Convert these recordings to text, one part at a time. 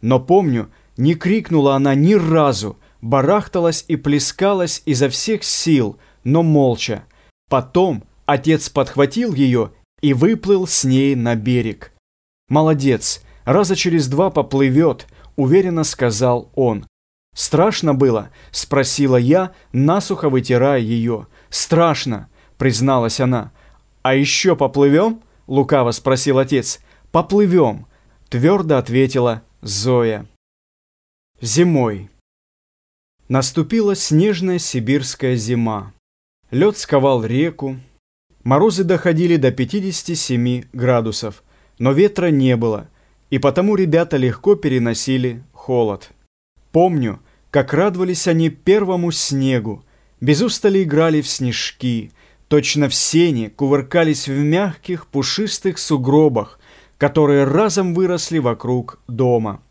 Но помню, не крикнула она ни разу, барахталась и плескалась изо всех сил, но молча. Потом отец подхватил ее и выплыл с ней на берег. «Молодец, раза через два поплывет», — уверенно сказал он. «Страшно было?» — спросила я, насухо вытирая ее. «Страшно», — призналась она. «А еще поплывем?» — лукаво спросил отец. «Поплывем», — твердо ответила Зоя. Зимой. Наступила снежная сибирская зима. Лед сковал реку. Морозы доходили до 57 градусов, но ветра не было, и потому ребята легко переносили холод. Помню, как радовались они первому снегу, без устали играли в снежки, точно в сене кувыркались в мягких пушистых сугробах, которые разом выросли вокруг дома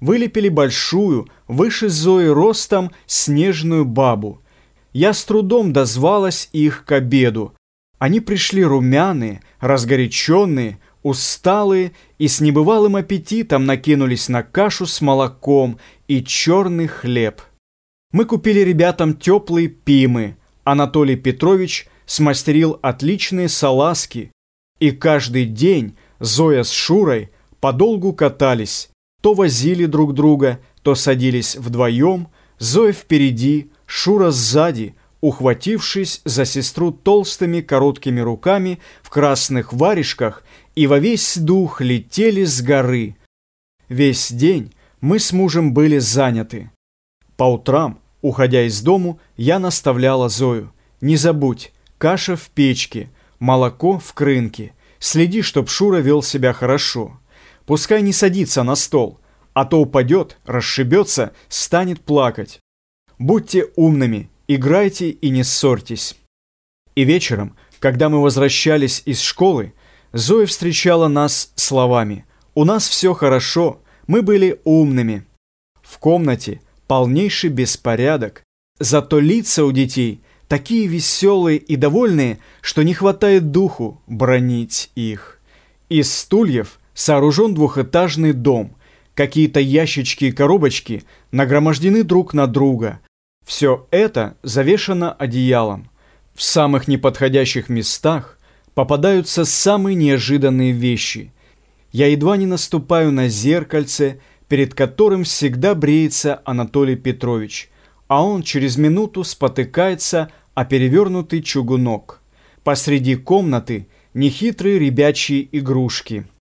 вылепили большую, выше Зои ростом, снежную бабу. Я с трудом дозвалась их к обеду. Они пришли румяные, разгоряченные, усталые и с небывалым аппетитом накинулись на кашу с молоком и черный хлеб. Мы купили ребятам теплые пимы. Анатолий Петрович смастерил отличные салазки. И каждый день Зоя с Шурой подолгу катались, то возили друг друга, то садились вдвоем, Зоя впереди, Шура сзади, ухватившись за сестру толстыми короткими руками в красных варежках и во весь дух летели с горы. Весь день мы с мужем были заняты. По утрам, уходя из дому, я наставляла Зою. «Не забудь, каша в печке, молоко в крынке. Следи, чтоб Шура вел себя хорошо». Пускай не садится на стол, а то упадет, расшибется, станет плакать. Будьте умными, играйте и не ссорьтесь. И вечером, когда мы возвращались из школы, Зоя встречала нас словами «У нас все хорошо, мы были умными». В комнате полнейший беспорядок, зато лица у детей такие веселые и довольные, что не хватает духу бронить их. Из стульев – сооружен двухэтажный дом. Какие-то ящички и коробочки нагромождены друг на друга. Все это завешено одеялом. В самых неподходящих местах попадаются самые неожиданные вещи. Я едва не наступаю на зеркальце, перед которым всегда бреется Анатолий Петрович, а он через минуту спотыкается о перевернутый чугунок. Посреди комнаты нехитрые ребячьи игрушки –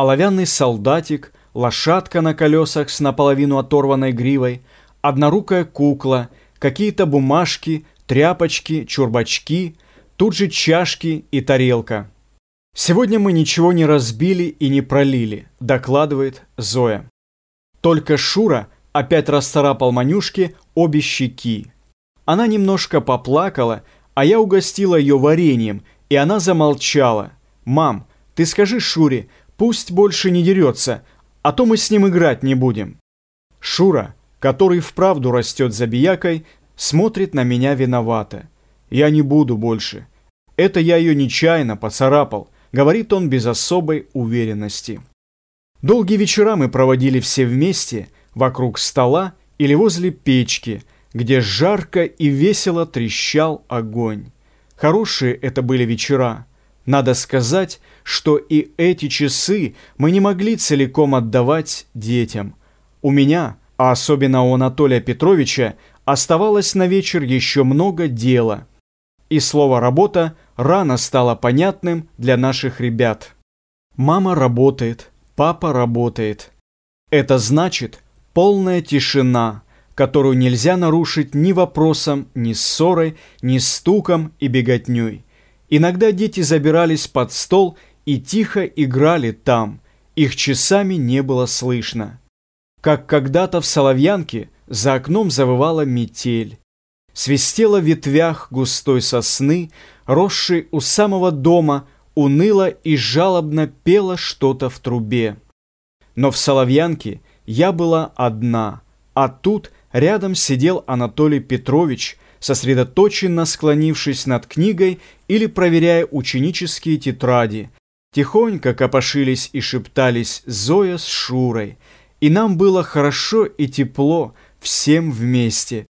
оловянный солдатик, лошадка на колесах с наполовину оторванной гривой, однорукая кукла, какие-то бумажки, тряпочки, чурбачки, тут же чашки и тарелка. «Сегодня мы ничего не разбили и не пролили», – докладывает Зоя. Только Шура опять расцарапал Манюшке обе щеки. Она немножко поплакала, а я угостила ее вареньем, и она замолчала. «Мам, ты скажи Шуре, Пусть больше не дерется, а то мы с ним играть не будем. Шура, который вправду растет за биякой, смотрит на меня виновато. Я не буду больше. Это я ее нечаянно поцарапал, говорит он без особой уверенности. Долгие вечера мы проводили все вместе, вокруг стола или возле печки, где жарко и весело трещал огонь. Хорошие это были вечера. Надо сказать, что и эти часы мы не могли целиком отдавать детям. У меня, а особенно у Анатолия Петровича, оставалось на вечер еще много дела. И слово «работа» рано стало понятным для наших ребят. Мама работает, папа работает. Это значит полная тишина, которую нельзя нарушить ни вопросом, ни ссорой, ни стуком и беготней. Иногда дети забирались под стол и тихо играли там, их часами не было слышно. Как когда-то в Соловьянке за окном завывала метель. Свистела в ветвях густой сосны, росшей у самого дома, уныло и жалобно пела что-то в трубе. Но в Соловьянке я была одна, а тут рядом сидел Анатолий Петрович, сосредоточенно склонившись над книгой или проверяя ученические тетради. Тихонько копошились и шептались Зоя с Шурой. и нам было хорошо и тепло всем вместе.